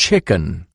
chicken.